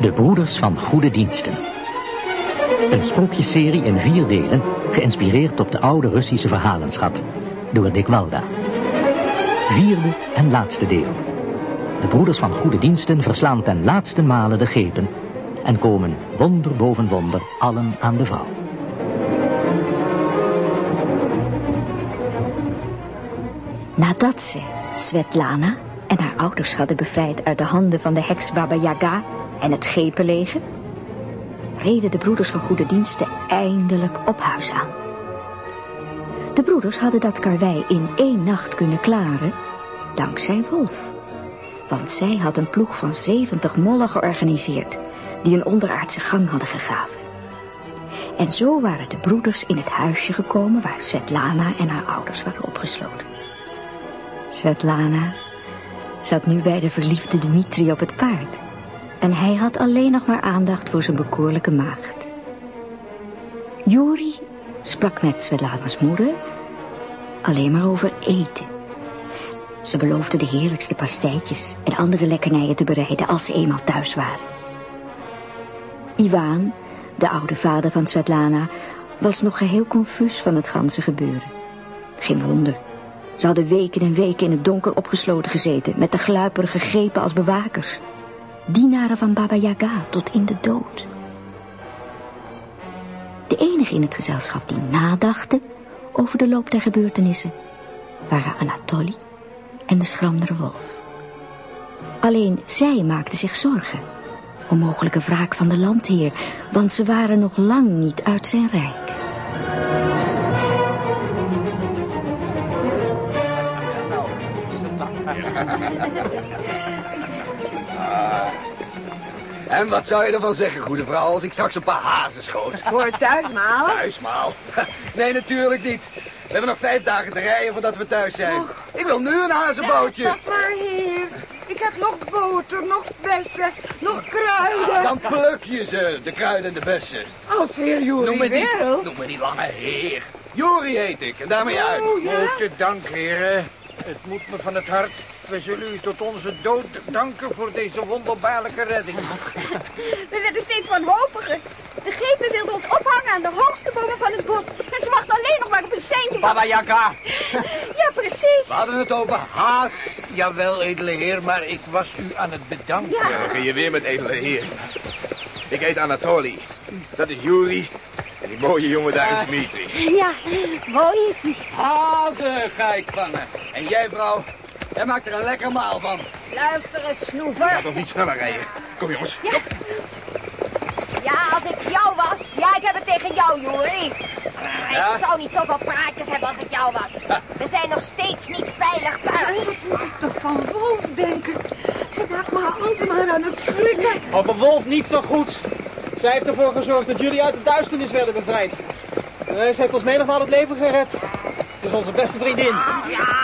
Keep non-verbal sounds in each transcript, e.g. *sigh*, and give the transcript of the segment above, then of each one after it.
De Broeders van Goede Diensten. Een sprookjesserie in vier delen, geïnspireerd op de oude Russische verhalenschat, door Dick Walda. Vierde en laatste deel. De Broeders van Goede Diensten verslaan ten laatste male de gepen en komen wonder boven wonder allen aan de vrouw. Nadat ze Svetlana en haar ouders hadden bevrijd uit de handen van de heks Baba Yaga en het gepenleger, reden de broeders van goede diensten eindelijk op huis aan. De broeders hadden dat karwei in één nacht kunnen klaren, dankzij Wolf. Want zij had een ploeg van zeventig mollen georganiseerd, die een onderaardse gang hadden gegraven. En zo waren de broeders in het huisje gekomen waar Svetlana en haar ouders waren opgesloten. Svetlana zat nu bij de verliefde Dmitri op het paard. En hij had alleen nog maar aandacht voor zijn bekoorlijke maagd. Juri sprak met Svetlana's moeder alleen maar over eten. Ze beloofde de heerlijkste pastijtjes en andere lekkernijen te bereiden als ze eenmaal thuis waren. Iwan, de oude vader van Svetlana, was nog geheel confuus van het ganse gebeuren. Geen wonder. Ze hadden weken en weken in het donker opgesloten gezeten, met de gluiperige grepen als bewakers. Dienaren van Baba Yaga tot in de dood. De enige in het gezelschap die nadachten over de loop der gebeurtenissen waren Anatoly en de schrandere wolf. Alleen zij maakten zich zorgen om mogelijke wraak van de landheer, want ze waren nog lang niet uit zijn rijk. *laughs* En wat zou je ervan zeggen, goede vrouw, als ik straks een paar hazen schoot? Voor het thuismaal? Thuismaal? *laughs* Nee, natuurlijk niet. We hebben nog vijf dagen te rijden voordat we thuis zijn. Ik wil nu een hazenbootje. Ja, maar heer, ik heb nog boter, nog bessen, nog kruiden. Dan pluk je ze, de kruiden en de bessen. Als heer Juri Noem me, die, wil. noem me die lange heer. Jori heet ik, en daarmee uit. Oh, ja? Grote dank, heren. Het moet me van het hart. We zullen u tot onze dood danken voor deze wonderbaarlijke redding. We werden steeds wanhopiger. De gepen wilden ons ophangen aan de hoogste bomen van het bos. En ze wachten alleen nog maar op een seintje van... Baba Yaga. Ja, precies. We hadden het over haas. Jawel, edele heer, maar ik was u aan het bedanken. Ja. Dan begin je weer met edele heer. Ik heet Anatoly. Dat is Juri. En die mooie jongen daar is Dmitri. Ja, mooi is hij. Hazen ga ik vangen. En jij, vrouw, jij maakt er een lekker maal van. Luister eens, snoever. Laat ons niet sneller rijden. Kom jongens. Ja. Ja, als ik jou was. Ja, ik heb het tegen jou, Juri. Ja? Ik zou niet zoveel praatjes hebben als ik jou was. We zijn nog steeds niet veilig thuis. Wat moet ik toch van Wolf denken? Ze maakt me altijd aan het schrikken. Over Wolf niets nog goeds. Zij heeft ervoor gezorgd dat jullie uit de duisternis werden bevrijd. Eh, Ze heeft ons menigmaal het leven gered. Het is onze beste vriendin. Ja,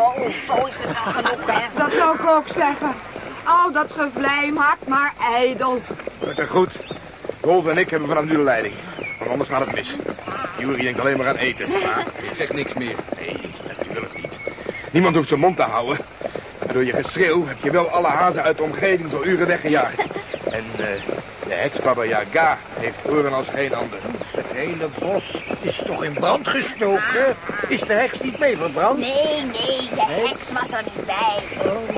oh, zo is het wel genoeg, hè. Dat zou ik ook zeggen. Al dat gevlijm hard, maar ijdel. Dat is goed. Wolf en ik hebben vanaf nu de leiding. Want anders gaat het mis. Jury denkt alleen maar aan eten. Maar *laughs* Ik zeg niks meer. nee, natuurlijk niet. Niemand hoeft zijn mond te houden. En door je geschreeuw heb je wel alle hazen uit de omgeving voor uren weggejaagd. *laughs* En eh, de heks Baba Yaga heeft oren als geen ander. Het hele bos is toch in brand gestoken? Is de heks niet mee verbrand? Nee, nee, de heks was er niet bij.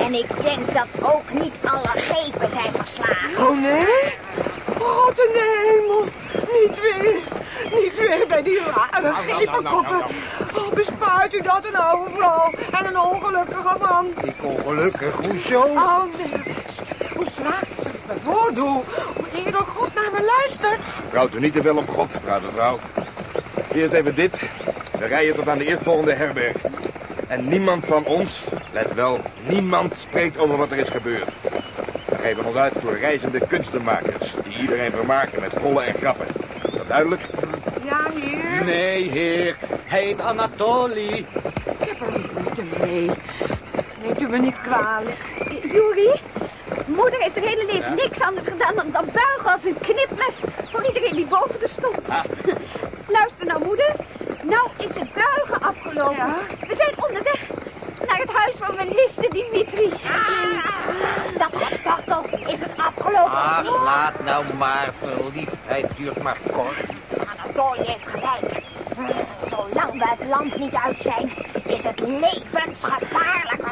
En ik denk dat ook niet alle gepen zijn verslagen. Oh nee? God in de hemel. Niet weer. Niet weer bij die rare gepenkoppen. Oh, bespaart u dat een oude vrouw en een ongelukkige man. Ik ongelukkig, hoezo? Oh nee, hoe traag ik me voordoe. Hoe eerder God naar me luistert. Vertrouwt u niet te veel op God, vrouw. Eerst even dit. We rijden tot aan de eerstvolgende herberg. En niemand van ons, let wel, niemand spreekt over wat er is gebeurd. We geven ons uit voor reizende kunstenmakers die iedereen vermaken met gollen en grappen. Is dat duidelijk? Ja, heer. Nee, heer. Hij heet Anatoly. Ik heb er niet moeite mee. Neemt u me niet kwalijk. Juri, moeder heeft haar hele leven niks anders gedaan dan, dan buigen als een knipmes voor iedereen die boven haar stond. *laughs* Luister nou, moeder. Nou is het buigen afgelopen. Ja? We zijn onderweg naar het huis van mijn liefste Dimitri. Dat getakkel is het afgelopen Ach, laat nou maar. Verliefdheid duurt maar kort. Anatolie heeft gelijk. Zolang we het land niet uit zijn, is het levensgevaarlijk.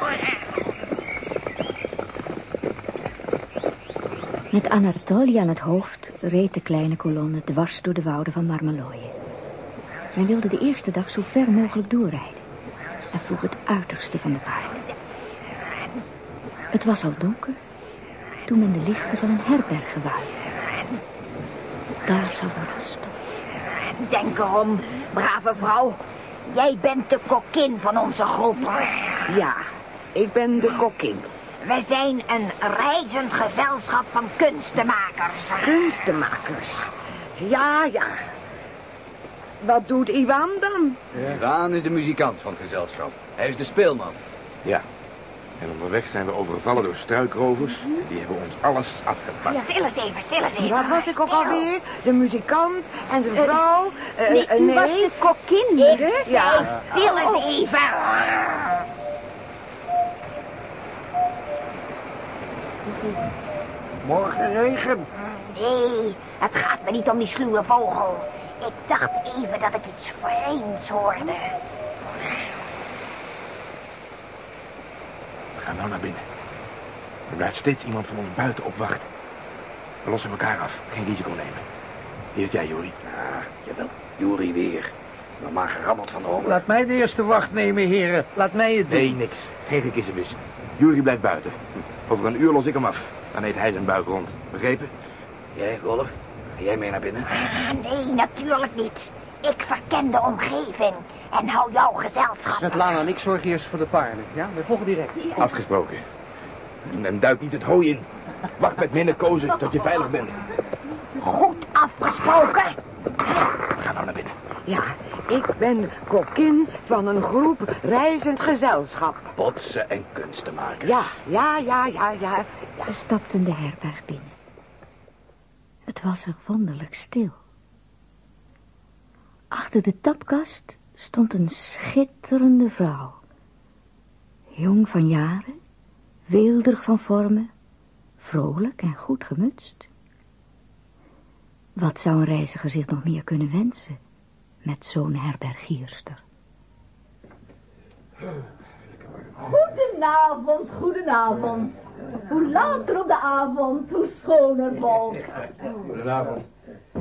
Met Anatolie aan het hoofd reed de kleine kolonne dwars door de wouden van Marmeloje. Men wilde de eerste dag zo ver mogelijk doorrijden en vroeg het uiterste van de paarden. Het was al donker toen men de lichten van een herberg gewaarde. Daar zou de stond. Denk erom, brave vrouw. Jij bent de kokkin van onze groep. Ja, ik ben de kokkin. We zijn een reizend gezelschap van kunstenmakers. Kunstenmakers. Ja, ja. Wat doet Iwan dan? Daan is de muzikant van het gezelschap. Hij is de speelman. Ja. En onderweg zijn we overvallen door struikrovers. En die hebben ons alles afgepast. Stil eens even, stil eens even. Wat was ik ook Stil. alweer? De muzikant en zijn vrouw? Eh, Nee, eh, u was de kokkin, Ik Ja. stil eens even. Morgen regen. Nee, het gaat me niet om die sluwe vogel. Ik dacht even dat ik iets vreemds hoorde. We gaan nou naar binnen. Er blijft steeds iemand van ons buiten op wacht. We lossen elkaar af. Geen risico nemen. Eerst jij, Jori. Ah, jawel. Jury weer. Nog maar gerammeld van de honger. Laat mij de eerste wacht nemen, heren. Laat mij het doen. Nee, niks. Geen gekissenbus. Juri blijft buiten. Over een uur los ik hem af. Dan eet hij zijn buik rond. Begrepen? Jij, Wolf? Ga jij mee naar binnen? Ah, nee, natuurlijk niet. Ik verken de omgeving en hou jouw gezelschap. Svetlana en ik zorgen eerst voor de paarden. Ja, we volgen direct. Afgesproken. En, en duik niet het hooi in. Wacht met minnen kozen tot je veilig bent. Goed afgesproken. Ga nou naar binnen. Ja, ik ben kokkin van een groep reizend gezelschap. Botsen en kunsten maken. Ja, ja, ja, ja, ja. Ze stapten de herberg binnen. Het was er wonderlijk stil. Achter de tapkast stond een schitterende vrouw. Jong van jaren, weelderig van vormen, vrolijk en goed gemutst. Wat zou een reiziger zich nog meer kunnen wensen met zo'n herbergierster? Goedenavond, goedenavond. Hoe later op de avond, hoe schoner volk. Goedenavond.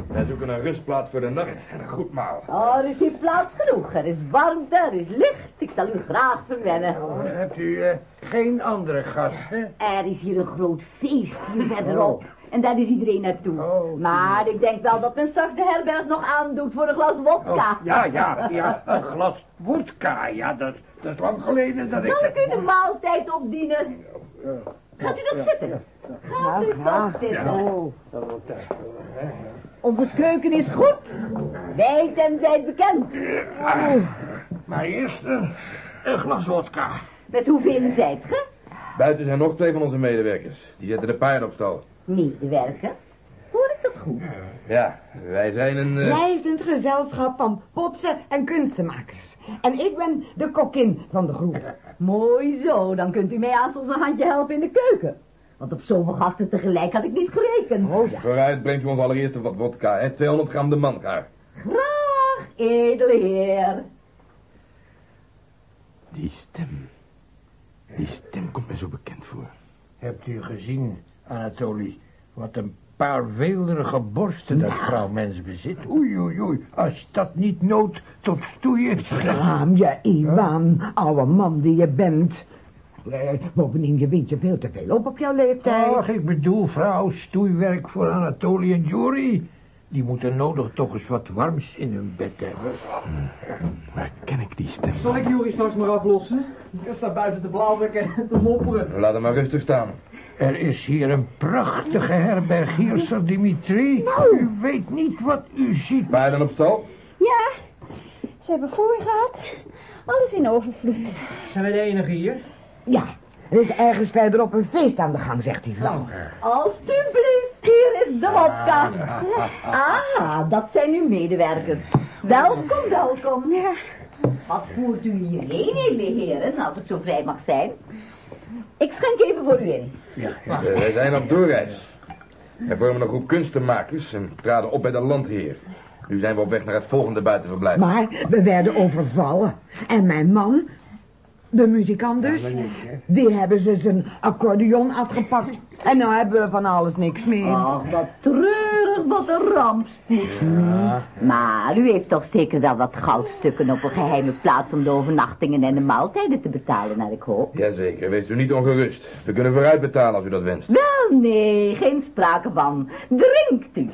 Wij zoeken een rustplaats voor de nacht en een goed maal. Oh, er is hier plaats genoeg. Er is warmte, er is licht. Ik zal u graag verwennen. Hebt u eh, geen andere gasten? Er is hier een groot feest hier verderop. En daar is iedereen naartoe. Oh, maar ik denk wel dat men straks de herberg nog aandoet voor een glas wodka. Ja, ja, ja. Een glas wodka. Ja, dat, dat is lang geleden dat ik... Zal ik u de maaltijd opdienen? Gaat u toch zitten? Gaat u toch zitten? Onze keuken is goed. Wijd en zijt bekend. Maar eerst een, een glas wodka. Met hoeveel zijt ge? Buiten zijn nog twee van onze medewerkers. Die zetten de paarden op stal. Medewerkers. Hoor ik dat goed? Ja, wij zijn een... eh, Reizend gezelschap van potsen en kunstenmakers. En ik ben de kokkin van de groep. *laughs* Mooi zo, dan kunt u mij aan ons een handje helpen in de keuken. Want op zoveel gasten tegelijk had ik niet gerekend. Oh ja. Vooruit brengt u ons allereerst een wat vodka, hè? 200 gram de man graag. Graag, edele heer. Die stem. Die stem komt mij zo bekend voor. Hebt u gezien, Anatolie, wat een paar weelderige borsten dat vrouwmens bezit? Oei, oei, oei, als dat niet nood tot stoeien... Schaam je, Iwan, oude man die je bent. Eh, bovendien, je wint je veel te veel op op jouw leeftijd. Ach, ik bedoel, vrouw, stoeiwerk voor Anatolie en Jury. Die moeten nodig toch eens wat warms in hun bed hebben. Waar ken ik die stem? Zal ik Juri straks maar aflossen? Ik sta buiten te blauwwekken en te mopperen. Laat hem maar rustig staan. Er is hier een prachtige herbergierster, Dimitri. U weet niet wat u ziet. Paarden op stal? Ja, ze hebben voorraad. Alles in overvloed. Zijn wij de enige hier? Ja, er is ergens verderop een feest aan de gang, zegt die vrouw. Alsjeblieft, hier is de wodka. Ah, dat zijn uw medewerkers. Welkom, welkom. Wat voert u hierheen, edele heren, als ik zo vrij mag zijn? Ik schenk even voor u in. Eh, wij zijn op doorreis. Wij vormen een groep kunstenmakers en traden op bij de landheer. Nu zijn we op weg naar het volgende buitenverblijf. Maar we werden overvallen. En mijn man, de muzikant dus, die hebben ze zijn accordeon afgepakt. En nou hebben we van alles niks meer. Ach, wat treurig, wat een rampspoed. Maar u heeft toch zeker wel wat goudstukken op een geheime plaats om de overnachtingen en de maaltijden te betalen, naar ik hoop. Jazeker, wees u niet ongerust. We kunnen vooruit betalen als u dat wenst. Wel, nee, geen sprake van. Drinkt u.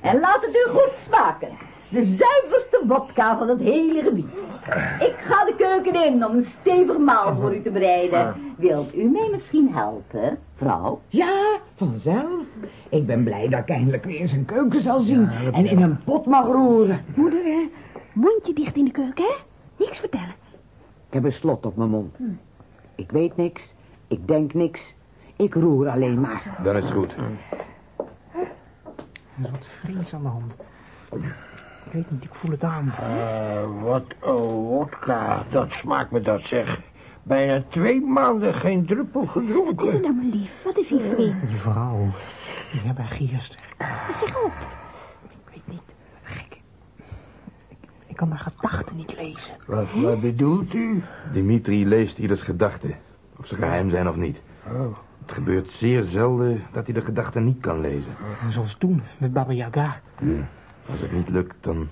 En laat het u goed smaken. De zuiverste wodka van het hele gebied. Ik ga de keuken in om een stevig maal voor u te bereiden. Wilt u mij misschien helpen, vrouw? Ja, vanzelf. Ik ben blij dat ik eindelijk weer eens een keuken zal zien. en in een pot mag roeren. Moeder, hè? Mondje dicht in de keuken, hè? Niks vertellen. Ik heb een slot op mijn mond. Ik weet niks, ik denk niks, ik roer alleen maar. Dan is het goed. Er is wat vrees aan de hand. Ik weet niet, ik voel het aan. Eh, wat een wodka, dat smaakt me dat zeg. Bijna twee maanden geen druppel gedronken. Wat is er nou, mijn lief? Wat is hier vreemd? Die vrouw, die hebben haar gierst. Zeg op. Ik weet niet, gek. Ik, ik kan haar gedachten niet lezen. Wat, wat bedoelt u? Dimitri leest ieders gedachten. Of ze geheim zijn of niet. Oh, Het gebeurt zeer zelden dat hij de gedachten niet kan lezen. Zoals toen, met Baba Yaga. Als het niet lukt, dan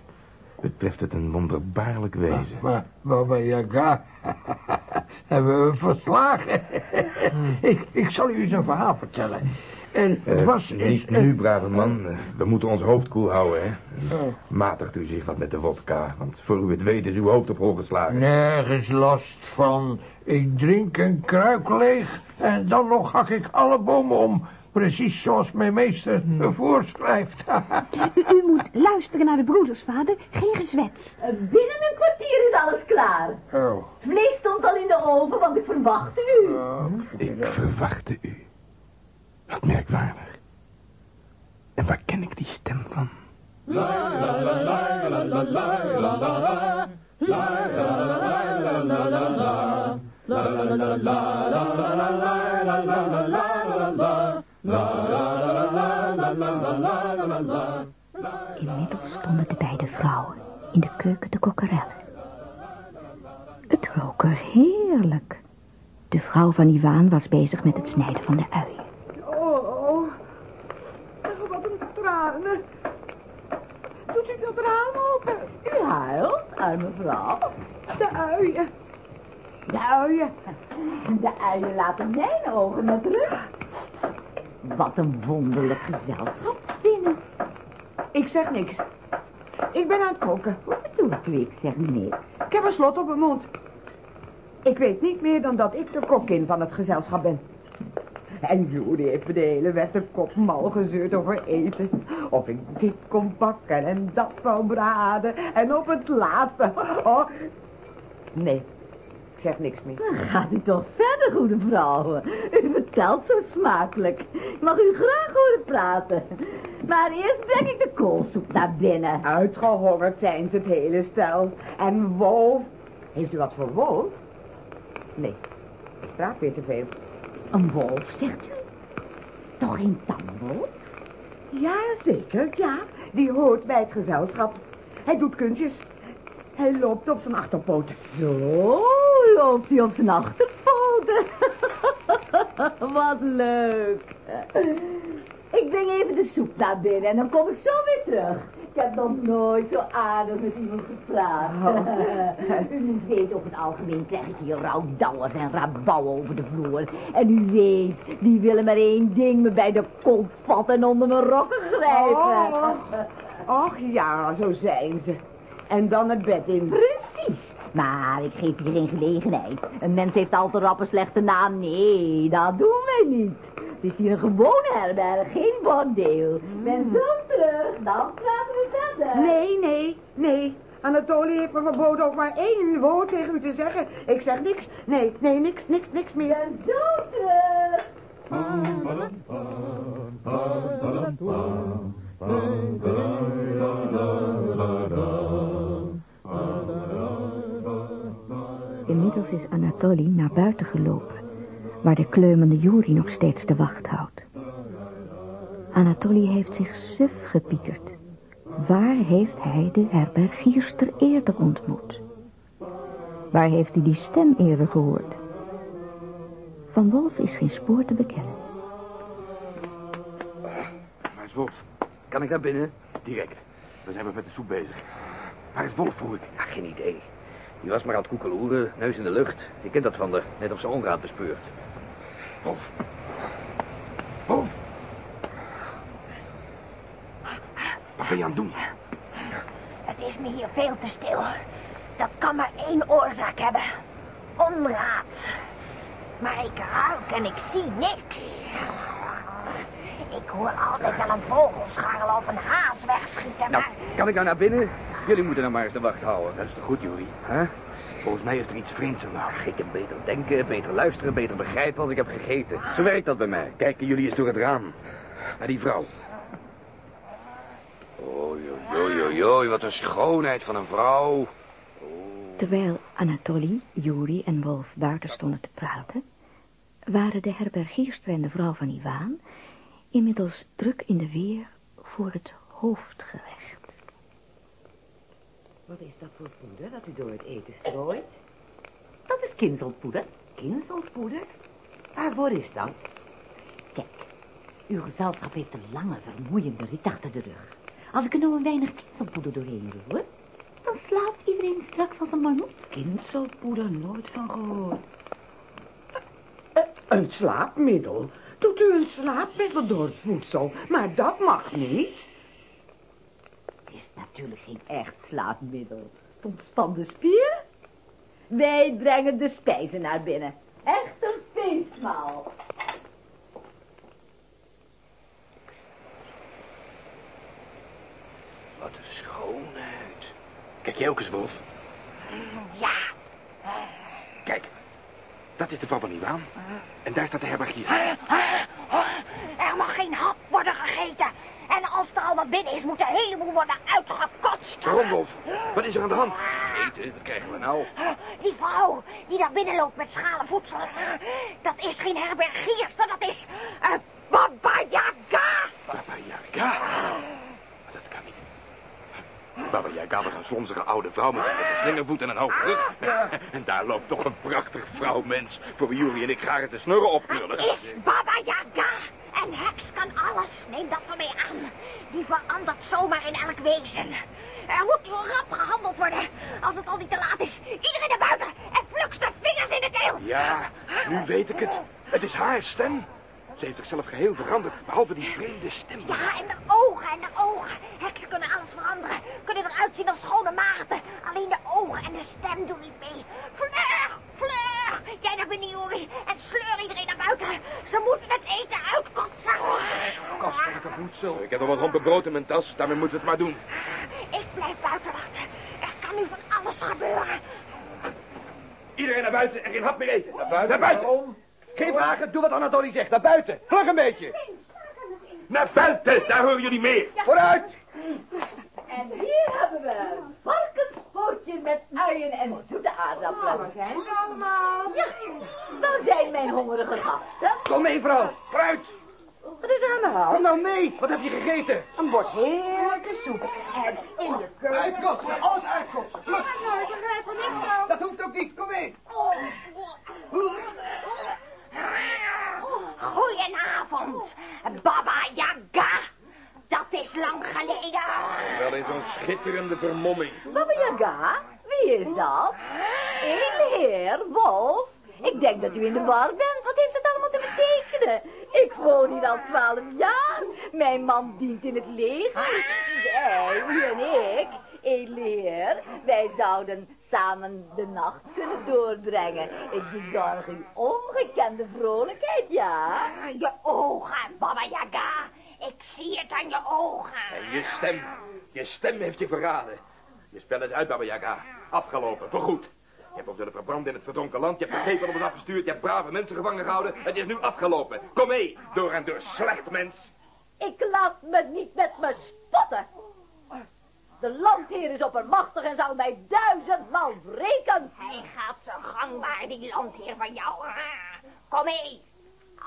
betreft het een wonderbaarlijk wezen. maar Baba Yaga *laughs* hebben we verslagen. *laughs* ik, ik zal u eens een verhaal vertellen. En het Eh, was... niet eh, nu, brave man. Eh, We moeten ons hoofd koel houden, hè. Oh. Matigt u zich wat met de wodka, want voor u het weet is uw hoofd op hol geslagen. Nergens last van. Ik drink een kruik leeg en dan nog hak ik alle bomen om. Precies zoals mijn meester me voorschrijft. U, u moet luisteren naar de broeders, vader. Geen gezwets. Eh, Binnen een kwartier is alles klaar. oh. Vlees stond al in de oven, want ik verwachtte u. Ik verwachtte u. Wat merkwaardig. En waar ken ik die stem van? Inmiddels stonden de beide vrouwen in de keuken te kokkerellen. Het rook er heerlijk. De vrouw van Iwaan was bezig met het snijden van de uien. Oh, oh. Oh, wat een tranen. Doet u dat raam open? U huilt, arme vrouw. De uien. De uien. De uien laten mijn ogen met rust. Wat een wonderlijk gezelschap binnen. Ik zeg niks. Ik ben aan het koken. Hoe bedoelt u, ik zeg niks. Ik heb een slot op mijn mond. Ik weet niet meer dan dat ik de kokkin van het gezelschap ben. En Judy heeft me de hele weg de kop mal gezeurd over eten. Of ik dit kon bakken en dat wou braden. En op het laatste... Oh. Nee, ik zeg niks meer. Dan gaat u toch verder, goede vrouw. U vertelt zo smakelijk. Ik mag u graag horen praten. Maar eerst breng ik de koolsoep naar binnen. Uitgehongerd zijn ze het hele stel. En Wolf... Heeft u wat voor Wolf? Nee, ik praat weer te veel. Een wolf, zegt u? Toch geen tamwolf? Ja, zeker, ja. Die hoort bij het gezelschap. Hij doet kunstjes. Hij loopt op zijn achterpoten. Zo loopt hij op zijn achterpoten. *laughs* *laughs* Wat leuk. Ik breng even de soep naar binnen en dan kom ik zo weer terug. Ik heb nog nooit zo aardig met iemand gepraat. *laughs* U moet weten, over het algemeen krijg ik hier rouwdouwers en rabouwen over de vloer. En u weet, die willen maar één ding, me bij de kont vatten en onder mijn rokken grijpen. Oh. Och ja, zo zijn ze. En dan het bed in. Precies. Maar ik geef je geen gelegenheid. Een mens heeft al te rap een slechte naam. Nee, dat doen wij niet. Het is hier een gewone herberg, geen bordeel. Ben zo terug, dan praten we verder. Nee, nee, nee. Anatolie heeft me verboden ook maar één woord tegen u te zeggen. Ik zeg niks. Nee, nee, niks, niks, niks meer. Ben zo terug. Anatoly naar buiten gelopen, waar de kleumende Juri nog steeds de wacht houdt. Anatoly heeft zich suf gepiekerd. Waar heeft hij de herbergierster eerder ontmoet? Waar heeft hij die stem eerder gehoord? Van Wolf is geen spoor te bekennen. Waar is Wolf? Kan ik naar binnen? Direct. Dan zijn we met de soep bezig. Waar is Wolf, vroeg ik? Ja, geen idee. Die was maar aan het koekeloeren, neus in de lucht. Je kent dat van de, net of ze onraad bespeurt. Wolf. Wolf. Wat ben je aan het doen? Het is me hier veel te stil. Dat kan maar één oorzaak hebben. Onraad. Maar ik ruik en ik zie niks. Ik hoor altijd wel een vogel scharrelen of een haas wegschieten, Nou, maar... kan ik nou naar binnen? Jullie moeten nou maar eens de wacht houden. Dat is toch goed, Jury? Huh? Volgens mij is er iets vreemds aan de hand. Ik heb beter denken, beter luisteren, beter begrijpen als ik heb gegeten. Zo werkt dat bij mij. Kijken jullie eens door het raam. Naar die vrouw. Oei, oei, oei, oei, wat een schoonheid van een vrouw. Terwijl Anatoly, Yuri en Wolf buiten stonden te praten... waren de herbergierster en de vrouw van Iwaan... inmiddels druk in de weer voor het hoofdgerecht. Wat is dat voor poeder dat u door het eten strooit? Dat is kinzelpoeder. Kinzelpoeder? Waarvoor is dat? Kijk, uw gezelschap heeft een lange, vermoeiende rit achter de rug. Als ik er nou een weinig kinselpoeder doorheen roer, dan slaapt iedereen straks als een marmot. Kinzelpoeder, nooit van gehoord. Eh, Een slaapmiddel? Doet u een slaapmiddel door het voedsel? Maar dat mag niet. Natuurlijk geen echt slaapmiddel. Het ontspant de spieren. Wij brengen de spijzen naar binnen. Echt een feestmaal. Wat een schoonheid. Kijk jij ook eens, Wolf? Ja, Kijk. Dat is de Iwaan. En daar staat de herbergier. er mag geen hap worden gegeten. En als er al wat binnen is, moet de hele boel worden uitgekotst. Waarom, Wolf? Wat is er aan de hand? Eten, wat krijgen we nou? Die vrouw die daar binnen loopt met schalen voedsel, dat is geen herbergierster, dat is een Baba Yaga. Baba Yaga? Dat kan niet. Baba Yaga was een slonzige oude vrouw met een slingervoet en een hoge rug. En daar loopt toch een prachtig vrouwmens voor wie Jury en ik graag de snurren opkrullen. Is Baba Yaga. En heks kan alles, neem dat van mij aan. Die verandert zomaar in elk wezen. Er moet rap gehandeld worden. Als het al niet te laat is, iedereen naar buiten en pluk de vingers in het deel. Ja, nu weet ik het. Het is haar stem. Ze heeft zichzelf geheel veranderd, behalve die vreemde stem. Ja, en de ogen en de ogen. Heksen kunnen alles veranderen. Kunnen eruit zien als schone maagden. Alleen de ogen en de stem doen niet mee. Fleur, Fleur, jij naar binnen, Jori. En sleur iedereen naar buiten. Ze moeten het eten uitkotsen. Voedsel. Ik heb nog wat rompen brood in mijn tas, daarmee moeten we het maar doen. Ik blijf buiten wachten. Er kan nu van alles gebeuren. Iedereen naar buiten en geen hap meer eten. Naar buiten? Naar buiten. Geen vragen, doe wat Anatoly zegt. Naar buiten. Vlug een beetje. Naar buiten, daar horen jullie mee. Vooruit. En hier hebben we varkenspootjes met uien en zoete aardappelen. Waar zijn ze allemaal? Ja, daar zijn mijn hongerige gasten. Kom mee, vrouw. Fruit. Wat is er aan de hand? Kom nou mee. Wat heb je gegeten? Een bord heerlijke soep. En in de keuken... Uitkotsen, alles uitkotsen. Vlug. Nou, ik begrijp er niks van. Dat hoeft ook niet. Kom mee. Goedenavond, Baba Yaga. Dat is lang geleden. Wel in zo'n schitterende vermomming. Baba Yaga? Wie is dat? Een heer, Wolf. Ik denk dat u in de war bent. Wat heeft het allemaal te betekenen? Ik woon hier al twaalf jaar. Mijn man dient in het leger. Jij, u en ik, edele heer, wij zouden samen de nacht kunnen doorbrengen. Ik bezorg u ongekende vrolijkheid, ja? Je ogen, Baba Yaga. Ik zie het aan je ogen. En je stem. Je stem heeft je verraden. Je spel is uit, Baba Yaga. Afgelopen, voorgoed. Je hebt ons willen verbranden in het verdronken land. Je hebt vergeten op ons afgestuurd. Je hebt brave mensen gevangen gehouden. Het is nu afgelopen. Kom mee, door en door slecht mens. Ik laat me niet met me spotten. De landheer is oppermachtig en zal mij duizendmaal wreken. Hij gaat zijn gang maar, die landheer van jou. Kom mee.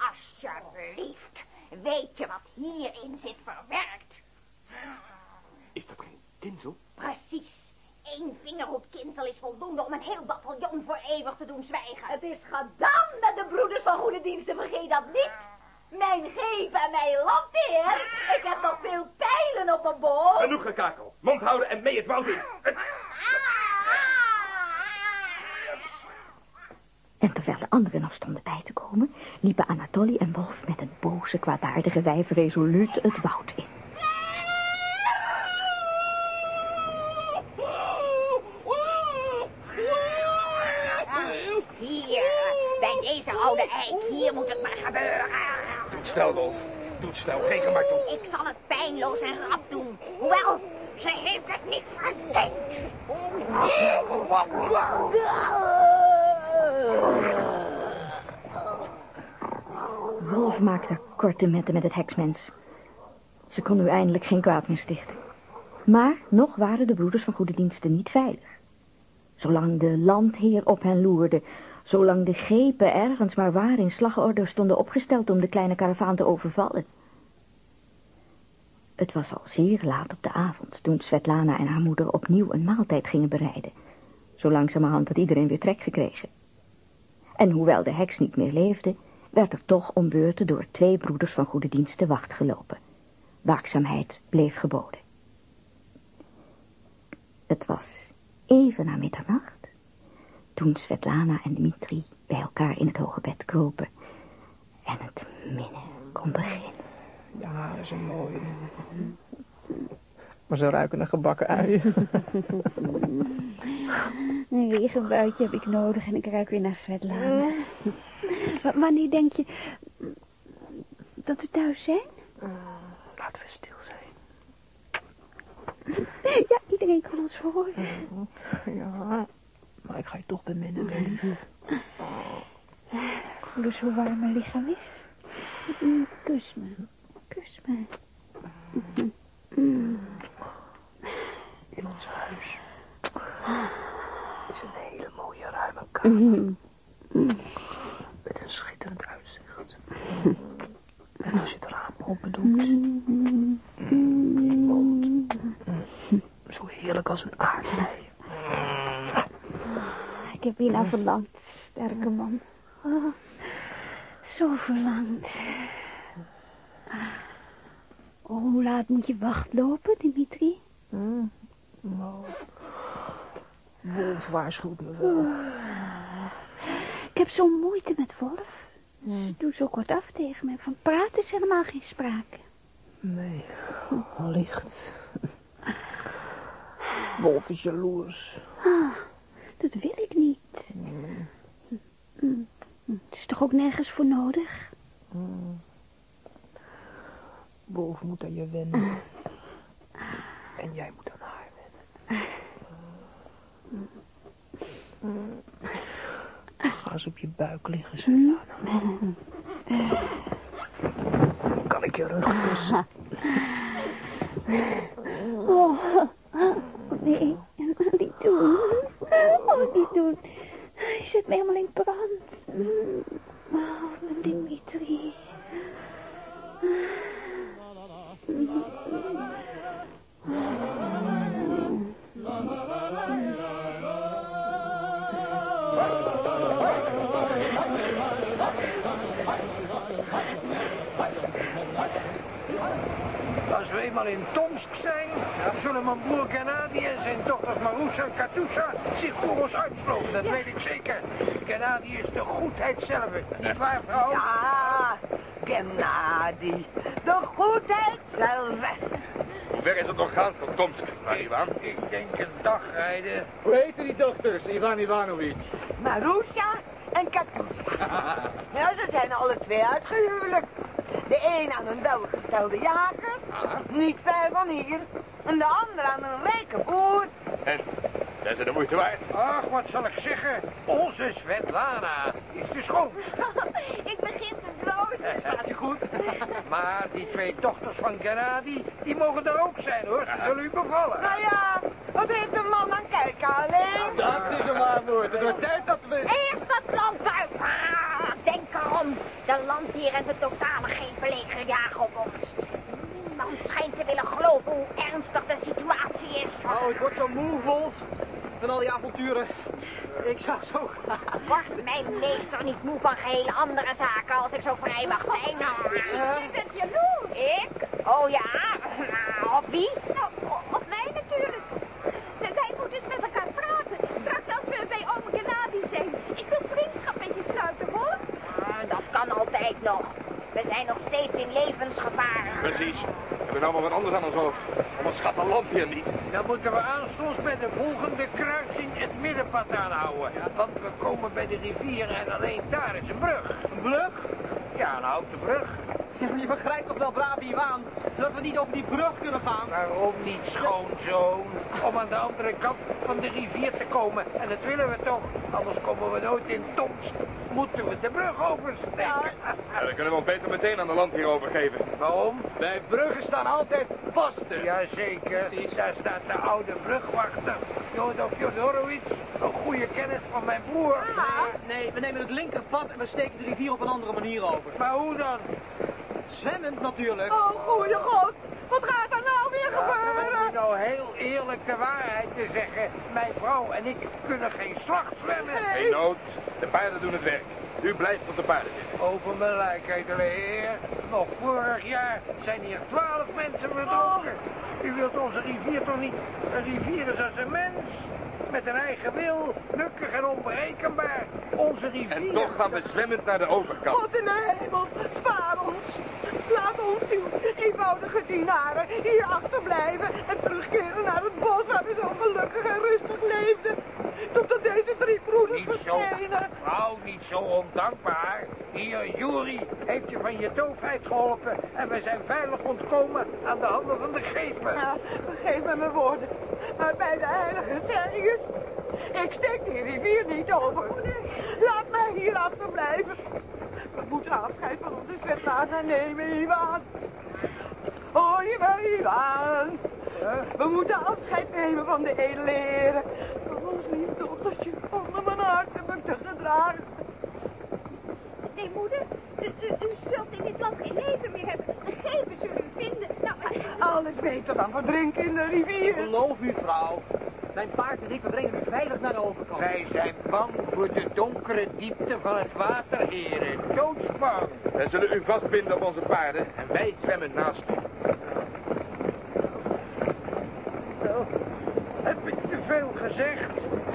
Alsjeblieft. Weet je wat hierin zit verwerkt? Is dat geen tinsel? Precies. Eén vingerhoedkinsel is voldoende om een heel bataljon voor eeuwig te doen zwijgen. Het is gedaan met de broeders van goede diensten, vergeet dat niet. Mijn geven en mijn landheer. Ik heb nog veel pijlen op mijn boog. Genoeg gekakel. Mond houden en mee het woud in. En terwijl de anderen nog stonden bij te komen, liepen Anatoly en Wolf met het boze, kwaadaardige wijf resoluut het woud in. Hier, bij deze oude eik. Hier moet het maar gebeuren. Doe het snel, Wolf. Doe het snel. Geen gemartel. Ik zal het pijnloos en rap doen. Hoewel, ze heeft het niet verdiend. Wolf maakte korte metten met het heksmens. Ze kon nu eindelijk geen kwaad meer stichten. Maar nog waren de broeders van goede diensten niet veilig. Zolang de landheer op hen loerde, zolang de gepen ergens maar waar in slagorde stonden opgesteld om de kleine karavaan te overvallen. Het was al zeer laat op de avond toen Svetlana en haar moeder opnieuw een maaltijd gingen bereiden. Zo langzamerhand had iedereen weer trek gekregen. En hoewel de heks niet meer leefde, werd er toch om beurten door twee broeders van goede diensten wacht gelopen. Waakzaamheid bleef geboden. Het was even na middernacht, toen Svetlana en Dmitri bij elkaar in het hoge bed kropen en het minnen kon beginnen. Ja, dat is een mooie. Maar ze ruiken naar gebakken uien. *laughs* Een regenbuitje heb ik nodig en ik ruik weer naar Svetlana. W- wanneer denk je dat we thuis zijn? Laten we stil zijn. *laughs* Ja, iedereen kan ons horen. Ja, maar ik ga je toch beminnen, mijn lief. Voel eens hoe warm mijn lichaam is. Mm, Kus me. Kus me. Mm. In ons huis is een hele mooie ruime kamer. Met een schitterend uitzicht. En als je het raam open doet, mond, zo heerlijk als een aardbei. Ik heb hier naar verlangd, sterke man. Oh, zo verlangd. Oh, hoe laat moet je wachtlopen, Dimitri? Nou, Wolf waarschuwt me wel. Ik heb zo'n moeite met Wolf. Ze doet zo kort af tegen me. Van praten is helemaal geen sprake. Nee, allicht. Wolf is jaloers. Ah, dat wil ik niet. Mm, mm, Het is toch ook nergens voor nodig? Wolf moet aan je wennen. En jij moet aan haar wennen. Ga eens op je buik liggen, Svetlana. Kan ik je rug kussen? Oh, nee, niet doen. Oh, niet doen. Je zet me helemaal Ivan Ivanovic? Marusha en Katusha. *laughs* Ja, ze zijn alle twee uitgehuwelijk. De een aan een welgestelde jager, niet ver van hier. En de ander aan een rijke boer. En, zijn ze de moeite waard? Ach, wat zal ik zeggen? Onze Svetlana is de schoonste. *laughs* Ik begin te blozen. Staat je goed? Maar die twee dochters van Gennady, die mogen er ook zijn hoor. Ze zullen u bevallen. Nou ja, wat heeft een man aan kijken alleen? Dat is een waar woord. Het wordt tijd dat we... Eerst dat land uit. Ah, denk erom. De landheer en zijn totale gepenleger jagen op ons. Niemand schijnt te willen geloven hoe ernstig de situatie is. Oh, ik word zo moe, Wolf. Van al die avonturen. Ik zou zo graag... Wordt mijn meester niet moe van gehele andere zaken als ik zo vrij mag zijn? Je bent jaloers. Ik? Oh ja? Nou, op wie? Nou, o- op mij natuurlijk. Wij wij moeten eens met elkaar praten. Straks als we bij oom Gennady zijn. Ik wil vriendschap met je sluiten, hoor. Ah, Dat kan altijd nog. We zijn nog steeds in levensgevaar. Precies. We hebben allemaal wat anders aan ons hoofd. Om een schat land hier niet. Dan moeten we aanstonds bij de volgende kruising het middenpad aanhouden. Want we komen bij de rivier en alleen daar is een brug. Een brug? Ja, een houten brug. Ja, je begrijpt toch wel, brave Iwaan, dat we niet over die brug kunnen gaan? Waarom niet, schoonzoon? Om aan de andere kant van de rivier te komen. En dat willen we toch. Anders komen we nooit in Tomsk. Moeten we de brug oversteken. Ja, dan kunnen we ons beter meteen aan de land hier overgeven. Waarom? Bij bruggen staan altijd vasten. Jazeker, daar staat de oude brugwachter, Jodor Fjodorowitz, een goede kennis van mijn broer. Nee, we nemen het linkerpad en we steken de rivier op een andere manier over. Maar hoe dan? Zwemmend natuurlijk. Oh, goeie god. Wat gaat er nou weer Ja, om gebeuren? u nou heel eerlijk de waarheid te zeggen, mijn vrouw en ik kunnen geen slag zwemmen. Geen nood. De paarden doen het werk. U blijft op de paarden zitten. Over mijn lijk, edele heer. Nog vorig jaar zijn hier twaalf mensen verdronken. U wilt onze rivier toch niet? Een rivier is als een mens. Met een eigen wil, nukkig en onberekenbaar. Onze rivier... En toch gaan we zwemmend naar de overkant. God in de hemel. Laat ons uw eenvoudige dienaren hier achterblijven en terugkeren naar het bos waar we zo gelukkig en rustig leefden. Totdat deze drie broeders Niet zo, vrouw, niet zo ondankbaar. Hier, Juri, heeft je van je doofheid geholpen en we zijn veilig ontkomen aan de handen van de schepen. Ja, geef me mijn woorden. Maar bij de heilige Sergius, ik steek die rivier niet over. Laat mij hier achterblijven. We moeten afscheid van onze Svetlana nemen, Ivan. Me, Ivan? We moeten afscheid nemen van de edele heren. Om ons lief dochtertje onder mijn hart heb ik te gedragen. Nee, moeder. U, u, u zult in dit land geen leven meer hebben. De geven zullen u vinden. Nou, Alles beter dan verdrinken in de rivier. Geloof u, vrouw. Mijn paard en ik we brengen u veilig naar de overkant. Wij zijn bang voor de donkere diepte van het water, heren. Doodsbang. Dan zullen u vastbinden op onze paarden en wij zwemmen naast u. Wel, heb ik te veel gezegd?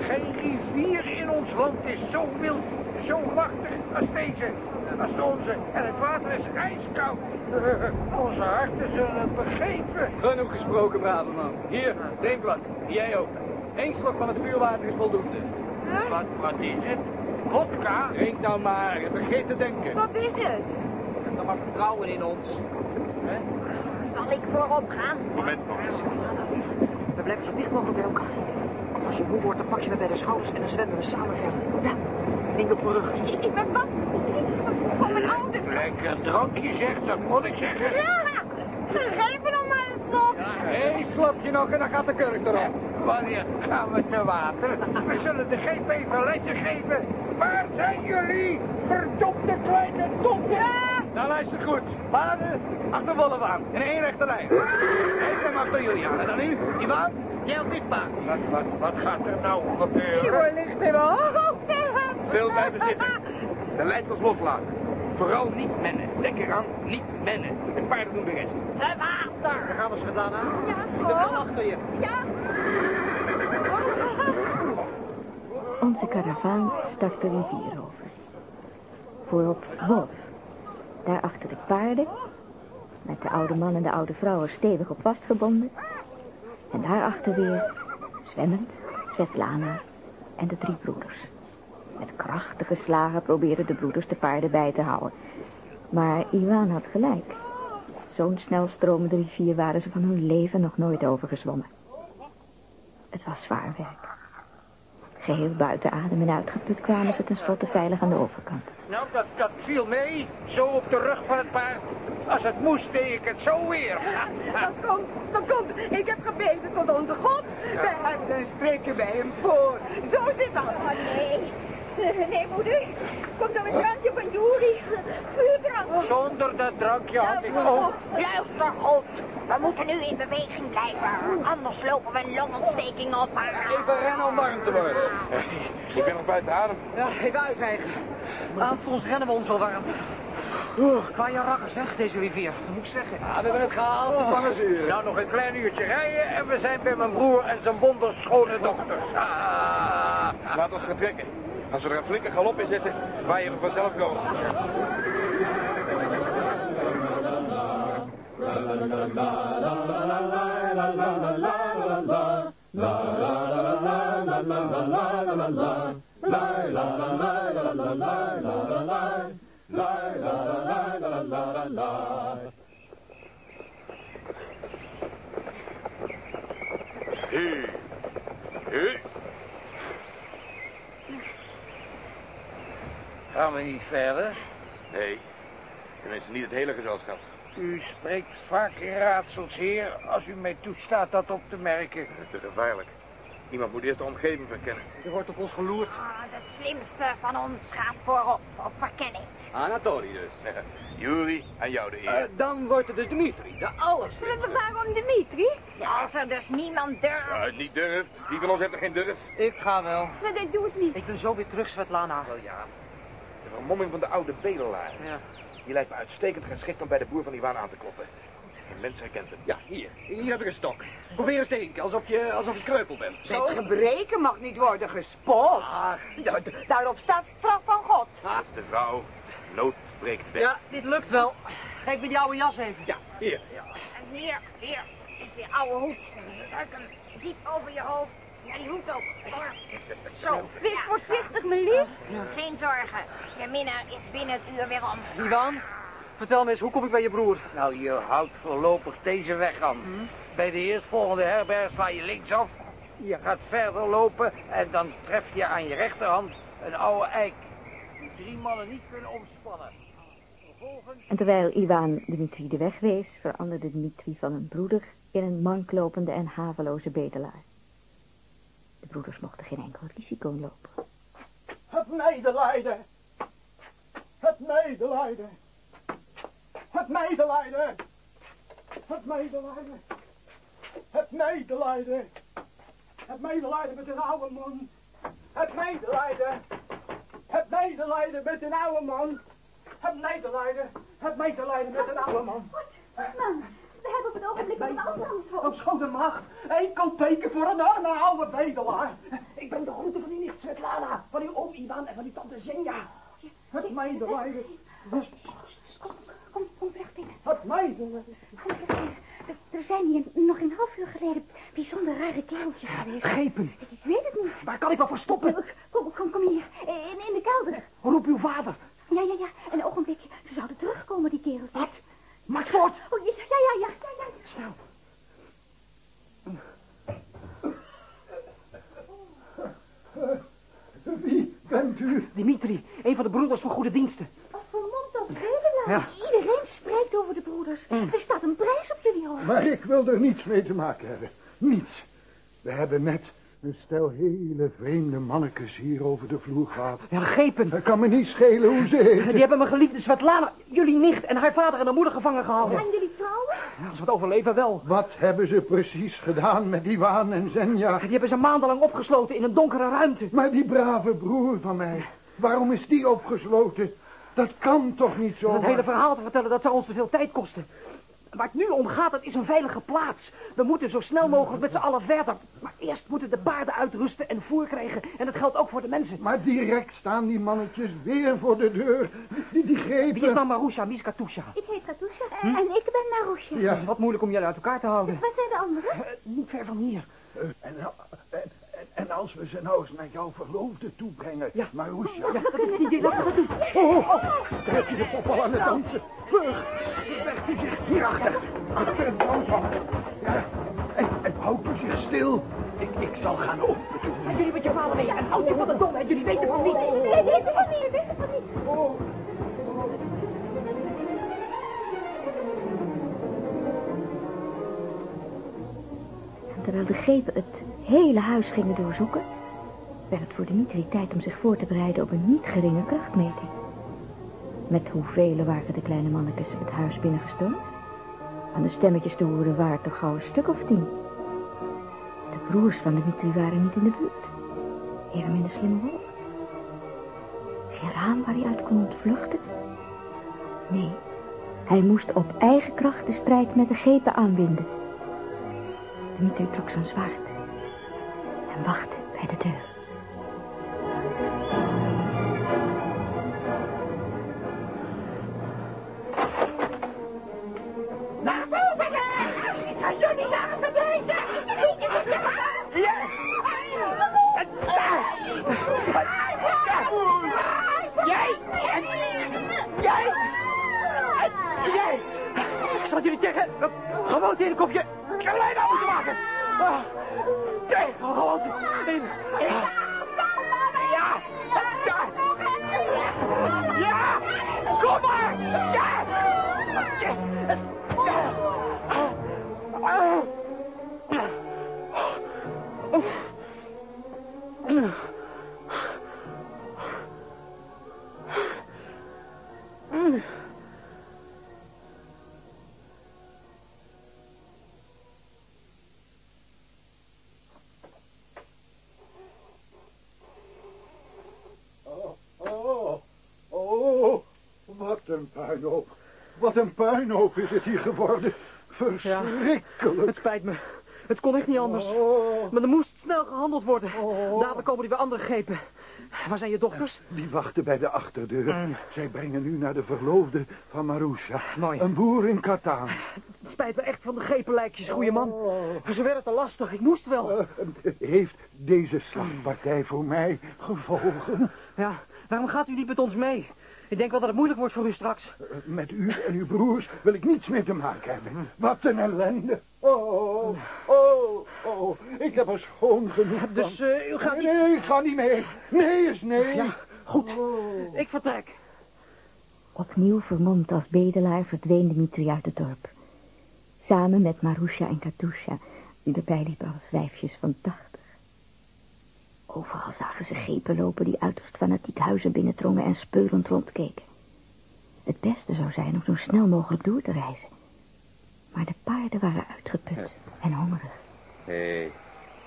Geen rivier in ons land is zo wild, zo machtig als deze, als de onze. En het water is ijskoud. *laughs* Onze harten zullen het begrepen. Genoeg gesproken, brave man. Hier, drink wat. Jij ook. Eén slok van het vuurwater is voldoende. Wat, wat is het? Vodka? Drink nou maar vergeet te denken. Wat is het? Heb dan maar vertrouwen in ons. Hè? Zal ik voorop gaan? Moment eens. We blijven zo dicht mogelijk bij elkaar. Als je moe wordt, dan pak je me bij de schouders en dan zwemmen we samen verder. Ja, ik, ik ben bang voor mijn ouders. Lekker drankje zegt, dat moet ik zeggen. Ja, geef me nog maar een slok. Eén slokje nog en dan gaat de kurk erop. Wanneer gaan we te water? We zullen de geep even een letje geven. Waar zijn jullie? Verdomde kleine domde. Nou, luister goed. Paarden, achter Wolf aan. In één rechte lijn. Ik hem achter jullie aan. En dan u, Ivan, jij op dit paard. Wat, wat, wat gaat er nou Die gebeuren? wordt licht in mijn ogen. Veel blijven zitten. De leiders loslaten. Vooral niet mennen. Denk eraan, niet mennen. De paarden doen de rest. Te water! Daar gaan we eens gedaan aan. Ja, Ik wel achter je. ja. Onze karavaan stak de rivier over. Voorop Wolf. Daarachter de paarden. Met de oude man en de oude vrouw er stevig op vastgebonden. En daarachter weer, zwemmend, Svetlana en de drie broeders. Met krachtige slagen probeerden de broeders de paarden bij te houden. Maar Iwan had gelijk. Zo'n snel stromende rivier waren ze van hun leven nog nooit overgezwommen. Het was zwaar werk. Geheel buiten adem en uitgeput kwamen ze tenslotte veilig aan de overkant. Nou, dat, dat viel mee. Zo op de rug van het paard. Als het moest, deed ik het zo weer. Dat komt, dat komt. Ik heb gebeden tot onze God. Wij hebben een streekje bij hem voor. Zo zit dat. Oh nee, *laughs* Nee, moeder. Komt er een kraantje van Juri. Vuurdrank. Zonder dat drankje had ik ook. Luister goed. We moeten nu in beweging blijven. Anders lopen we een longontsteking op. Even rennen om warm te worden. *laughs* Ik ben nog buiten adem. Ja, even uitrijden. Aan ons rennen we ons wel warm. Oeh, kwaaie rakkers, zeg, deze rivier. Dat moet ik zeggen. Ja, we hebben het gehaald. Oh. Nou, nog een klein uurtje rijden en we zijn bij mijn broer en zijn wonderschone dochters. Ah. Laat ons gaan trekken. Als er een flinke galop in zetten, waaien we vanzelf komen. Hé. Gaan we niet verder? Nee, tenminste niet het hele gezelschap. U spreekt vaak in raadsels, heer, als u mij toestaat dat op te merken. Dat is te gevaarlijk. Iemand moet eerst de omgeving verkennen. Er wordt op ons geloerd. Ah, de slimste van ons gaat voorop op verkenning. Anatoly dus. Juri, aan jou de eer. Eh, dan wordt het dus Dimitri, de alles. Waarom Dimitri? Als er dus niemand durft. Ja, het niet durft. Die van ons heeft er geen durf. Ik ga wel. Nee, dat doe ik niet. Ik ben zo weer terug, Svetlana. Wel ja. De vermomming van de oude bedelaar. Ja. Die lijkt me uitstekend geschikt om bij de boer van Iwan aan te kloppen. Een mens herkent hem. Ja, hier. Hier heb ik een stok. Probeer eens te hinken, alsof je, alsof je kreupel bent. Met gebreken mag niet worden gespot. Da- Daarop staat straf van God. De vrouw, nood spreekt best. Ja, dit lukt wel. Geef me die oude jas even. Ja, hier. En hier, hier is die oude hoed. Duik hem diep over je hoofd. Ja, die hoed ook. Zo. Wees Ja. voorzichtig, mijn lief. Geen zorgen. Je minnaar is binnen het uur weer om. Iwan, vertel me eens, hoe kom ik bij je broer? Nou, je houdt voorlopig deze weg aan. Bij de eerstvolgende herberg sla je linksaf. Je gaat verder lopen en dan tref je aan je rechterhand een oude eik. Die drie mannen niet kunnen omspannen. Vervolgens... En terwijl Iwan Dimitri de weg wees, veranderde Dimitri van een broeder in een manklopende en haveloze bedelaar. De broeders mochten geen enkel risico lopen. Het medelijden. Het medelijden. Het medelijden. Het medelijden. Het medelijden. Het medelijden met een oude man. Het medelijden. Het medelijden met een oude man. Het medelijden. Het medelijden met een oude man. Man, hebben op het ogenblik een afstandshoofd. Op schone macht. Enkel teken voor een arme oude bedelaar. Ik ben de groete van uw nicht Svetlana. Van uw oom Ivan en van uw tante Zenja. Het medelijden. Kom, kom, kom terug, Pieter. Het. Kom terug, Pieter. Er- zijn hier nog een half uur geleden bijzonder rare kereltjes geweest. Schepen. Ik weet het niet. Waar kan ik wel verstoppen? Kom, kom, kom hier. In, in de kelder. Roep uw vader. Ja, ja, ja. Een ogenblikje. Ze zouden terugkomen, die kereltjes. Wat? Maak voort. Oh, ja, ja, ja, ja, ja, ja. Snel. Wie bent u? Dimitri, een van de broeders van goede diensten. Wat vermomd als bedelaar. Ja. Iedereen spreekt over de broeders. Er staat een prijs op jullie hoofd. Maar ik wil er niets mee te maken hebben. Niets. We hebben net een stel hele vreemde mannekes hier over de vloer gehad. Ja, gepen. Het kan me niet schelen hoe ze heten. Die hebben mijn geliefde Svetlana, jullie nicht en haar vader en haar moeder gevangen gehouden. Gaan jullie trouwen? Ja, als we het overleven wel. Wat hebben ze precies gedaan met Iwan en Zenja? Die hebben ze maandenlang opgesloten in een donkere ruimte. Maar die brave broer van mij, waarom is die opgesloten? Dat kan toch niet zo? Het hele verhaal te vertellen, dat zou ons te veel tijd kosten. Waar het nu om gaat, het is een veilige plaats. We moeten zo snel mogelijk met z'n allen verder. Maar eerst moeten de paarden uitrusten en voer krijgen. En dat geldt ook voor de mensen. Maar direct staan die mannetjes weer voor de deur. Die, die grepen... Wie is nou Marusha, wie is Katusha? Ik heet Katusha en ik ben Marusha. Ja. Het is wat moeilijk om jullie uit elkaar te houden. Waar zijn de anderen? Eh, niet ver van hier. Eh, En, en, als we ze nou eens naar jouw verloofde toe brengen, Ja. Marusha. Ja, dat is die idee. Laten we dat doen. Oh, oh, oh, daar heb je de pop al aan het dansen. Vlug, bergt u zich hierachter. Achter het brandhang. Ja, en, en houdt u zich stil. Ik, ik zal gaan openen. En jullie met je vader mee. En houd je van de domheid. Jullie weten van niet. Nee, weet het van niet, weet het van niet. En terwijl de grepen het hele huis gingen doorzoeken, werd het voor Dimitri tijd om zich voor te bereiden op een niet geringe krachtmeting. Met hoeveel waren de kleine mannetjes het huis binnengestoomd? Aan de stemmetjes te horen waren toch gauw een stuk of tien. De broers van Dimitri waren niet in de buurt. Heren in de slimme wolf. Geen raam waar hij uit kon ontvluchten? Nee, hij moest op eigen kracht de strijd met de gepen aanwinden. Dimitri trok zijn zwaard en wachtte bij de deur. Oh, oh, wat een puinhoop. Wat een puinhoop is het hier geworden. Verschrikkelijk. Het spijt me. Het kon echt niet anders. Maar er moest snel gehandeld worden. Dadelijk komen die weer andere grepen. Waar zijn je dochters? Die wachten bij de achterdeur. Zij brengen u naar de verloofde van Marusha. Mooi. Een boer in Kataan. Het spijt me echt van de grepenlijkjes, goeie man. Ze werden te lastig. Ik moest wel. Eh, heeft deze slagpartij voor mij gevolgen? Ja, waarom gaat u niet met ons mee? Ik denk wel dat het moeilijk wordt voor u straks. Eh, Met u en uw broers wil ik niets meer te maken hebben. Wat een ellende. Oh, oh, oh. Ik heb er schoon genoeg van. Dus eh, u gaat niet... Nee, ik ga niet mee. Nee is nee. Ja, goed. Ik vertrek. Opnieuw vermomd als bedelaar verdween Dimitri uit het dorp. Samen met Marusha en Katusha, die erbij liepen als wijfjes van tachtig. Overal zagen ze gepen lopen die uiterst fanatiek huizen binnendrongen en speurend rondkeken. Het beste zou zijn om zo snel mogelijk door te reizen. Maar de paarden waren uitgeput en hongerig. Hé, hey,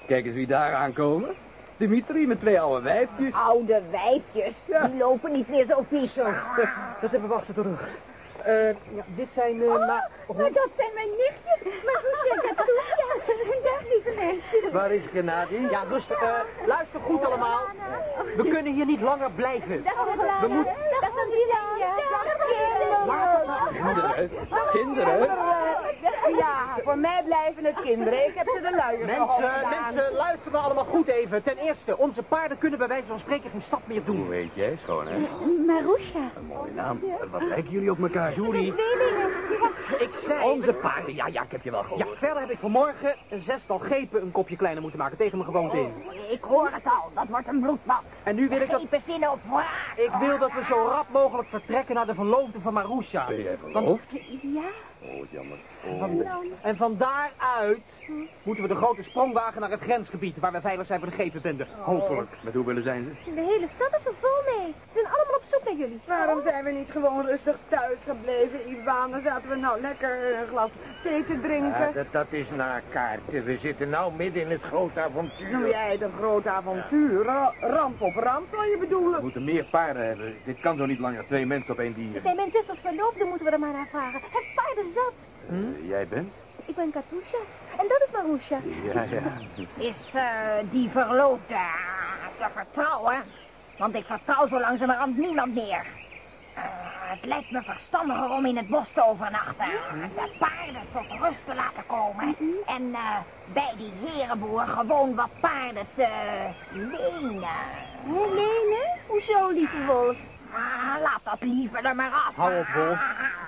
kijk eens wie daar aankomen. Dimitri met twee oude wijfjes. Oude wijfjes, die lopen niet meer zo vies. Dat hebben we achter de rug. Eh, ja, dit zijn... eh, Oh, maar dat zijn mijn nichtjes. Maar hoe zeg dat toe? Ja, dag lieve meisjes. Waar is Gennady? Ja, rustig. eh, luister goed allemaal. We kunnen hier niet langer blijven. Dag We moeten... Dag van Dilania. Dag Kinderen? Kinderen? Ja, voor mij blijven het kinderen. Ik heb ze de luiers nog Mensen, mensen, luister me allemaal goed even. Ten eerste, onze paarden kunnen bij wijze van spreken geen stap meer doen. Hoe weet jij, schoon, hè? Marusha. Een mooie naam. Wat lijken jullie op elkaar, Jury? Ik zei... Onze paarden, ja, ja, ik heb je wel Ja, gehoord. verder heb ik vanmorgen een zestal gepen een kopje kleiner moeten maken tegen mijn gewoonte in. Ik hoor het al, dat wordt een bloedbad. En nu wil ik dat... Zinnen op. Ik wil dat we zo rap mogelijk vertrekken naar de verloofde van Marusha. Ben jij Want- verloofd? Ja. Oh, wat Van- en van daaruit moeten we de grote sprong wagen naar het grensgebied... waar we veilig zijn voor de gepenbende. Hopelijk. Met hoeveel zijn ze? De hele stad is er vol mee. Ze zijn allemaal op zoek naar jullie. Waarom zijn we niet gewoon rustig thuis gebleven, Ivan? Dan zaten we nou lekker een glas thee te drinken. Ja, dat, dat is naar kaarten. We zitten nou midden in het grote avontuur. Noem jij het een groot avontuur? Ra- ramp op ramp, zal je We bedoelen? moeten meer paarden hebben. Dit kan zo niet langer. Twee mensen op één dier. Zijn mijn zusters verloofden, moeten we er maar naar vragen. Het paarden zat. Eh, jij bent? Ik ben Katusha. En dat is Marusha. Ja, ja. Is eh, die verloofde eh, te vertrouwen? Want ik vertrouw zo langzamerhand niemand meer. Het lijkt me verstandiger om in het bos te overnachten. De paarden tot rust te laten komen. En eh, bij die herenboer gewoon wat paarden te lenen. Hé, Lene? Hoezo, lieve wolf? Ah, laat dat liever er maar af. Hou op, Wolf.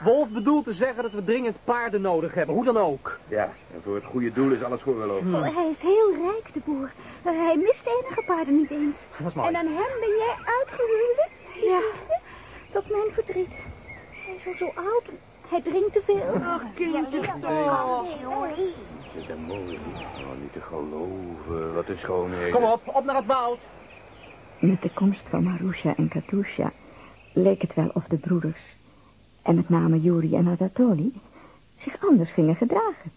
Wolf bedoelt te zeggen dat we dringend paarden nodig hebben, hoe dan ook. Ja, en voor het goede doel is alles geoorloofd. Oh, hij is heel rijk, de boer. Maar hij mist enige paarden niet eens. Dat is mooi. En aan hem ben jij uitgehuwelijk? Ja. Dat is mijn verdriet. Hij is al zo oud. Hij drinkt te veel. Ach, kindje toch. Is een mooi. Oh, niet te geloven. Wat een schoonheid. Kom op, op naar het woud. Met de komst van Marusha en Katusha leek het wel of de broeders, en met name Yuri en Anatoly, zich anders gingen gedragen.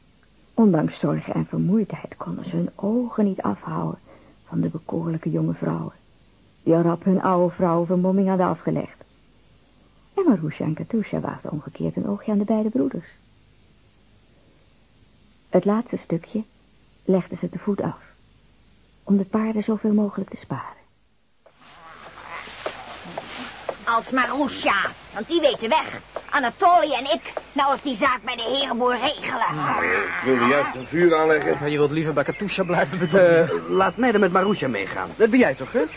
Ondanks zorgen en vermoeidheid konden ze hun ogen niet afhouden van de bekoorlijke jonge vrouwen, die al hun oude vrouwenvermomming hadden afgelegd. En Marusha en Katusha waagden omgekeerd een oogje aan de beide broeders. Het laatste stukje legden ze te voet af, om de paarden zoveel mogelijk te sparen. Als Marusha, want die weet de weg. Anatoly en ik, nou als die zaak bij de herenboer regelen. Ik wilde juist een vuur aanleggen. Maar je wilt liever bij Katusha blijven bedoel Eh, laat mij dan met Marusha meegaan. Dat ben jij toch, hè? *laughs*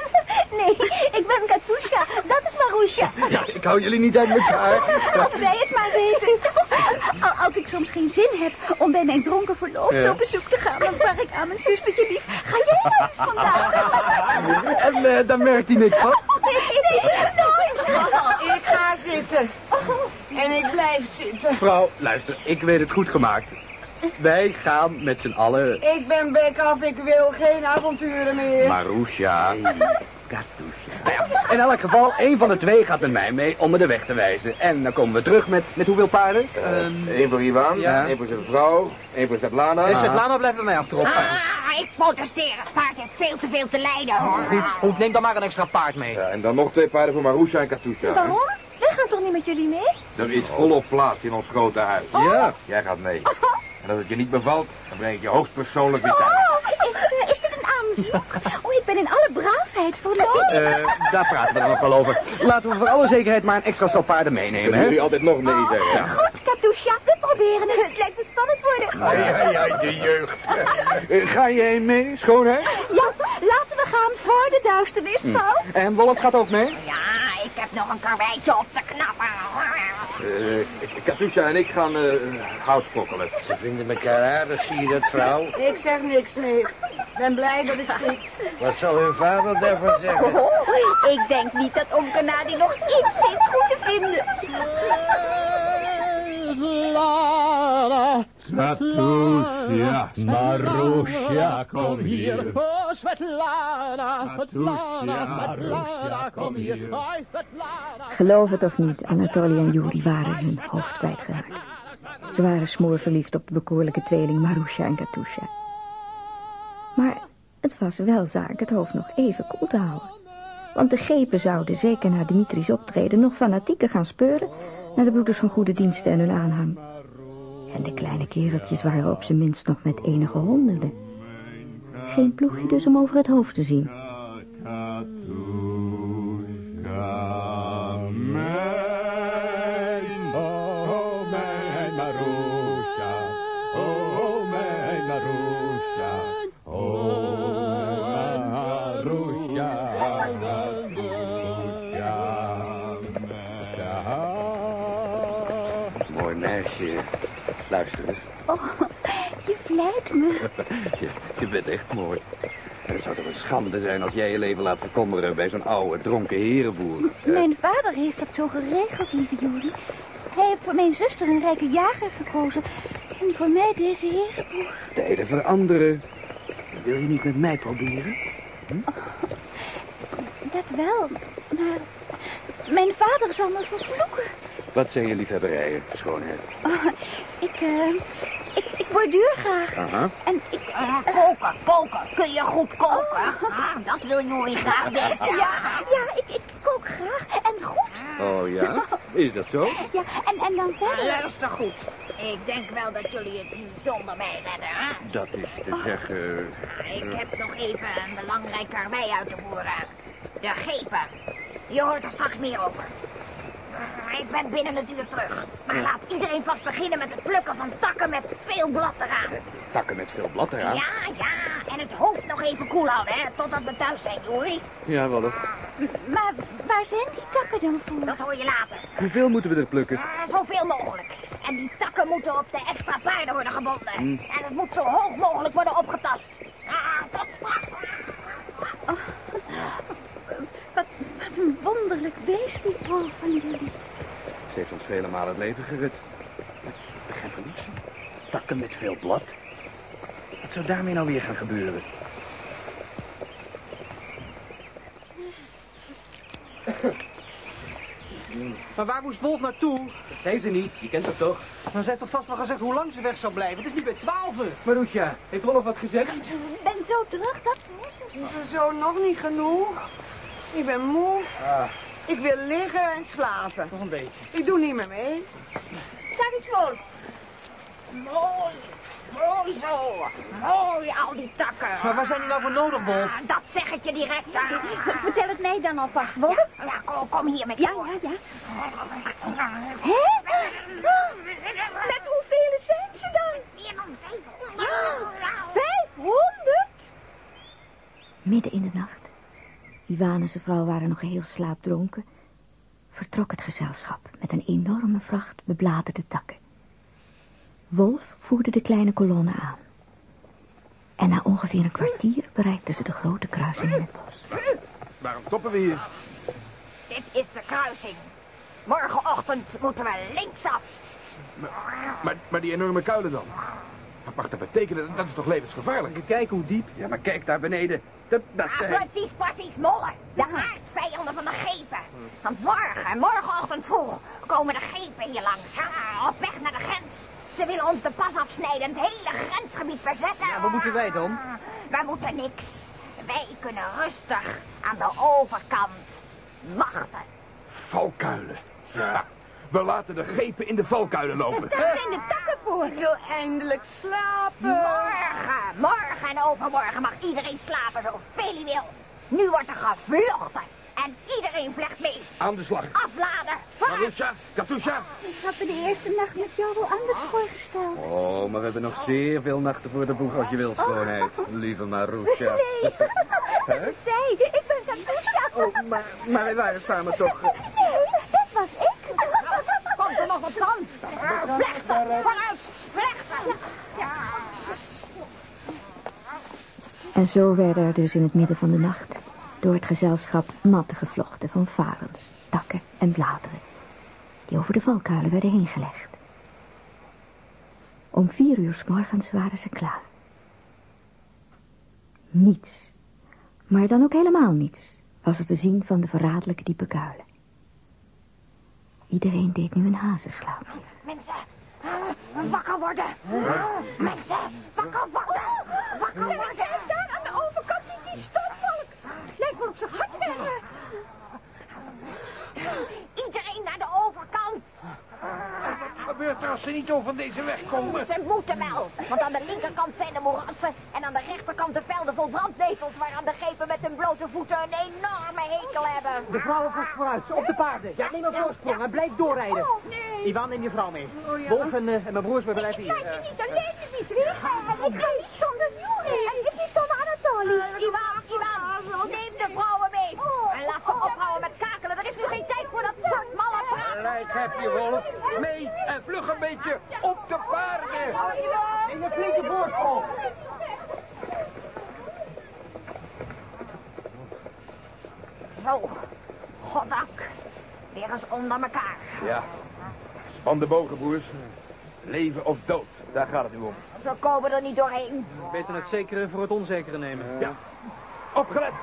Nee, ik ben Katusha. Dat is Marusha. Ja, ik hou jullie niet uit elkaar. *laughs* Laten wij het maar weten. Al- Als ik soms geen zin heb om bij mijn dronken verloofde Ja. op bezoek te gaan, dan vraag ik aan mijn zustertje lief. Ga jij nou eens vandaag? En eh, dan merkt hij niks van. *laughs* Nee, nooit. Ik ga zitten. En ik blijf zitten. Vrouw, luister, ik weet het goed gemaakt. Wij gaan met z'n allen... Ik ben bek af, ik wil geen avonturen meer. Marusha. Katusha. Nou ja, in elk geval, één van de twee gaat met mij mee om me de weg te wijzen. En dan komen we terug met, met hoeveel paarden? Eén voor Ivan, Ja. één voor zijn vrouw, één voor Svetlana. En Svetlana blijft bij mij achterop. Ah, ik protesteer. Het paard heeft veel te veel te lijden. Goed, goed, neem dan maar een extra paard mee. Ja, en dan nog twee paarden voor Marusha en Katusha. Waarom? Wij gaan toch niet met jullie mee? Er is volop plaats in ons grote huis. Ja. Jij gaat mee. En als het je niet bevalt, dan breng ik je hoogstpersoonlijk weer thuis. Oh? Oh, ik ben in alle braafheid verloofd. Eh, daar praten we dan nog wel over. Laten we voor alle zekerheid maar een extra stel paarden meenemen, Kunnen hè? jullie altijd nog nee zeggen? Goed, Katusha, we proberen het. Het lijkt me spannend worden. Ai, ai, ai, de jeugd. Eh, Ga je heen mee, schoonheid? Ja, laten we gaan voor de duisternis valt. En Wolf gaat ook mee? Ja, ik heb nog een karweitje op te knappen. Eh, Katusha en ik gaan eh, hout sprokkelen. Ze vinden elkaar aardig, zie je dat, vrouw? Ik zeg niks meer. Ik ben blij dat. Wat zal hun vader daarvan zeggen? Oh, ik denk niet dat oom Kanadi nog iets heeft goed te vinden. Svetlana, Katusha, Marusha, kom hier. Oh, Svetlana, Svetlana, Svetlana, kom hier. Hoi, Svetlana. Geloof het of niet, Anatoly en Yuri waren hun hoofd kwijtgeraakt. Ze waren smoorverliefd op de bekoorlijke tweeling Marusha en Katusha. Maar het was wel zaak het hoofd nog even koel te houden. Want de gepen zouden zeker na Dimitri's optreden nog fanatieker gaan speuren naar de broeders van goede diensten en hun aanhang. En de kleine kereltjes waren op zijn minst nog met enige honderden. Geen ploegje dus om over het hoofd te zien. Luister eens. Oh, je vlijt me. *laughs* Je, je bent echt mooi. En het zou toch een schande zijn als jij je leven laat verkommeren bij zo'n oude, dronken herenboer. Mijn vader heeft dat zo geregeld, lieve Juri. Hij heeft voor mijn zuster een rijke jager gekozen. En voor mij deze herenboer. Tijden veranderen. Wil je niet met mij proberen? Dat wel, maar mijn vader zal me vervloeken. Wat zijn je liefhebberijen, schoonheid? Oh, ik, eh, ik, ik borduur graag. Aha. En ik... Ah, koken, koken. Kun je goed koken? Ah, dat wil Joey graag weten. Ja, ja ik, ik kook graag en goed. Oh ja? *laughs* Is dat zo? Ja, en, en dan verder... Luister goed. Ik denk wel dat jullie het niet zonder mij redden, hè? Dat is te zeggen... Ik heb nog even een belangrijk karwei uit te voeren. De gepen. Je hoort er straks meer over. *laughs* Ik ben binnen het uur terug. Maar laat iedereen vast beginnen met het plukken van takken met veel blad eraan. Takken met veel blad eraan. Ja, ja. En het hoofd nog even koel houden, hè. Totdat we thuis zijn, Jori. Ja, Wolf. Maar waar zijn die takken dan voor? Dat hoor je later. Hoeveel moeten we er plukken? Ah, zoveel mogelijk. En die takken moeten op de extra paarden worden gebonden. Hmm. En het moet zo hoog mogelijk worden opgetast. Ah, tot straks. Wat, wat een wonderlijk beest, die wolf van jullie. Ze heeft ons vele malen het leven gered. Ik begrijp er niets van. Takken met veel blad. Wat zou daarmee nou weer gaan gebeuren? Maar waar moest Wolf naartoe? Dat zei ze niet. Je kent haar toch? Dan ze heeft toch vast wel gezegd hoe lang ze weg zou blijven. Het is niet bij twaalf. Marusha, heeft Wolf wat gezegd? Ik ben zo terug, dat Is er zo nog niet genoeg? Ik ben moe. Ah, Ik wil liggen en slapen. Nog een beetje. Ik doe niet meer mee. Daar is Wolf. Mooi. Mooi zo. Mooi, al die takken. Maar waar zijn die nou voor nodig, Wolf? Ah, Dat zeg ik je direct. ah. Vertel het mij dan alvast, Wolf. Ja, kom, kom hier met Ja, jou. ja, ja. Hè? Met hoeveel zijn ze dan? Meer dan 500. Vijfhonderd? Midden in de nacht, Iwan en zijn vrouw waren nog heel slaapdronken, vertrok het gezelschap met een enorme vracht bebladerde takken. Wolf voerde de kleine kolonne aan. En na ongeveer een kwartier bereikten ze de grote kruising in het bos. Waarom stoppen we hier? Dit is de kruising. Morgenochtend moeten we linksaf. Maar, maar die enorme kuilen dan? Wat mag dat betekenen? Dat is toch levensgevaarlijk? Kijk hoe diep. Ja, maar kijk daar beneden. Dat, dat Ah, precies, precies, mollen. De aardsvijanden van de gepen. Want morgen, morgenochtend vroeg, komen de gepen hier langs. Ah, op weg naar de grens. Ze willen ons de pas afsnijden en het hele grensgebied bezetten. Ja, wat moeten wij dan? Wij moeten niks. Wij kunnen rustig aan de overkant wachten. Valkuilen. Ja. We laten de gepen in de valkuilen lopen. Daar zijn de takken voor. Ik wil eindelijk slapen. Morgen, morgen en overmorgen mag iedereen slapen zoveel hij wil. Nu wordt er gevlochten. En iedereen vlecht mee. Aan de slag. Afladen. Marusha, Katusha. Ik had me de eerste nacht met jou wel anders voorgesteld. Oh, maar we hebben nog zeer veel nachten voor de boeg als je wilt, schoonheid. Lieve Marusha. Nee, dat is zij. Ik ben Katusha. Oh, maar, maar wij waren samen toch... Nee, dat was ik. Komt er nog wat van? Vlechten. Vooruit. En zo werden er dus in het midden van de nacht door het gezelschap matten gevlochten van varens, takken en bladeren, die over de valkuilen werden heen gelegd. Om vier uur s morgens waren ze klaar. Niets, maar dan ook helemaal niets, was er te zien van de verraderlijke diepe kuilen. Iedereen deed nu een hazenslaap. Mensen, wakker worden. Mensen, wakker worden. Wakker worden. Daar aan de overkant die, die. Het lijkt wel op zijn hart. Iedereen naar de overkant. Gebeurt er als ze niet over deze weg komen? Ze moeten wel, want aan de linkerkant zijn de moerassen en aan de rechterkant de velden vol brandnetels waaraan de gepen met hun blote voeten een enorme hekel hebben. De vrouwen vast vooruit, op de paarden. Ja, neem een voorsprong en blijf doorrijden. Oh, nee. Iwan, neem je vrouw mee. Wolf en, eh, en mijn broers, we blijven hier. Laat je niet alleen, Dimitri. Ik ga niet zonder Juri. En ik niet zonder Anatoly. Iwan, Iwan, neem de vrouwen mee. En laat ze ophouden met kakelen. Er is nu geen tijd voor dat soort malle Gelijk heb je, Wolf. Mee en vlug een beetje op de paarden. Neem een flinke voorsprong. Zo, goddank. Weer eens onder elkaar. Ja. Span de bogen, broers. Leven of dood, daar gaat het nu om. Zo komen we er niet doorheen. Beter het zekere voor het onzekere nemen. Ja. Opgelet.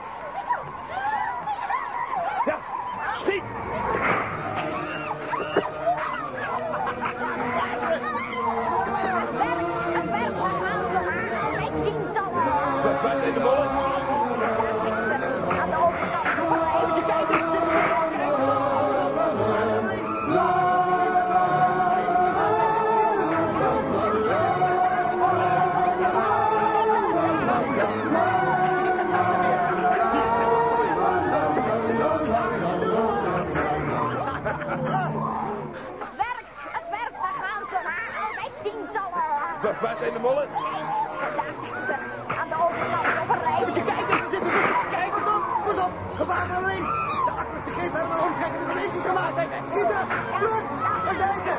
Op. Gevaar naar links. De achterste greep hebben een omtrekkende beweging gemaakt. Schieten, vlug, daar zijn ze.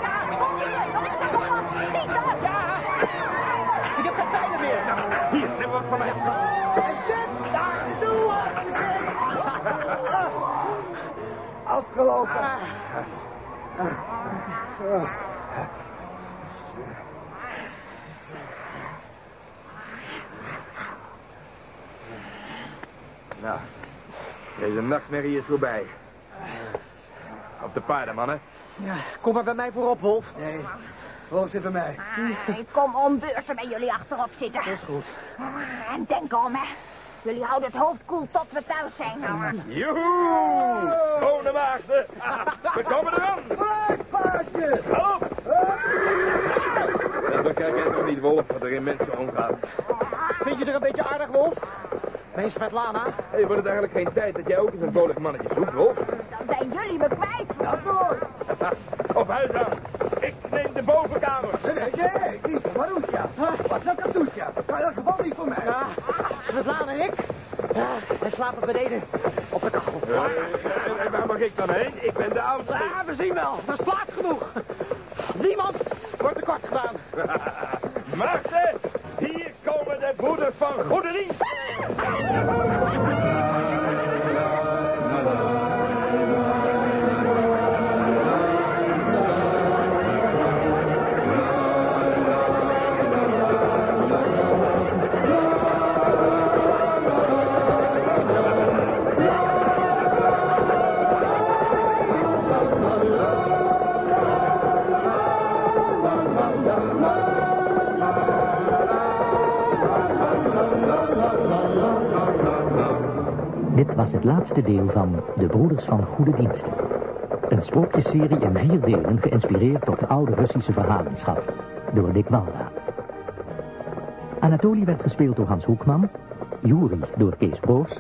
Ja, ik heb geen pijlen meer. Hier, neem wat van mij. En zet daar, doe Afgelopen. Nou, deze nachtmerrie is voorbij. Op de paarden, mannen. Ja, kom maar bij mij voorop, Wolf. Nee, Wolf zit bij mij. Ah, ik kom om beurten bij jullie achterop zitten. Dat is goed. Ah, En denk om, hè. Jullie houden het hoofd koel tot we thuis zijn. Joehoe! Schone maagden! We komen eraan! Vooruit, paardje! Op! Dat bekijk jij nog niet, Wolf, wat er in mensen omgaat. Vind je er een beetje aardig, Wolf? Mijn Svetlana? Hey, wordt het eigenlijk geen tijd dat jij ook eens een bolig mannetje zoekt, Wolf? Dan zijn jullie me kwijt. *laughs* Op huis aan! Ik neem de bovenkamer! Nee, nee, nee, niet voor Marusha. Wat nou Katusha? Maar elk geval niet voor mij. Ja, Svetlana en ik? Ja, wij slapen beneden op de kachel. En- en waar mag ik dan heen? Ik ben de oudste. Ja, we zien wel. Er is plaats genoeg. Niemand wordt tekort gedaan. *laughs* Komen de broeders van Goede! Het laatste deel van De Broeders van Goede Diensten. Een sprookjesserie in vier delen geïnspireerd op de oude Russische verhalenschat. Door Dick Walda. Anatoly werd gespeeld door Hans Hoekman. Juri door Kees Broos.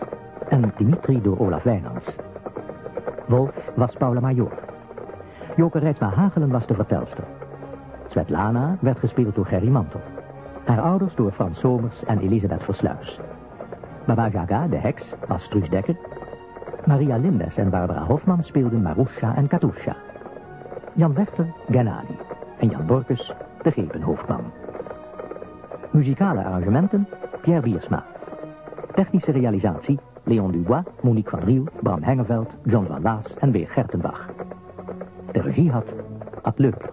En Dimitri door Olaf Wijnands. Wolf was Paula Major. Joke Rijtsma Hagelen was de vertelster. Svetlana werd gespeeld door Gerry Mantel. Haar ouders door Frans Somers en Elisabeth Versluis. Baba Yaga, de heks, was Truus Dekker. Maria Lindes en Barbara Hofman speelden Marusha en Katusha. Jan Wechter, Gennady. En Jan Borkus, de Gepenhoofdman. Muzikale arrangementen, Pierre Biersma. Technische realisatie, Leon Dubois, Monique van Riel, Bram Hengeveld, John van Laas en weer Gertenbach. De regie had Ad.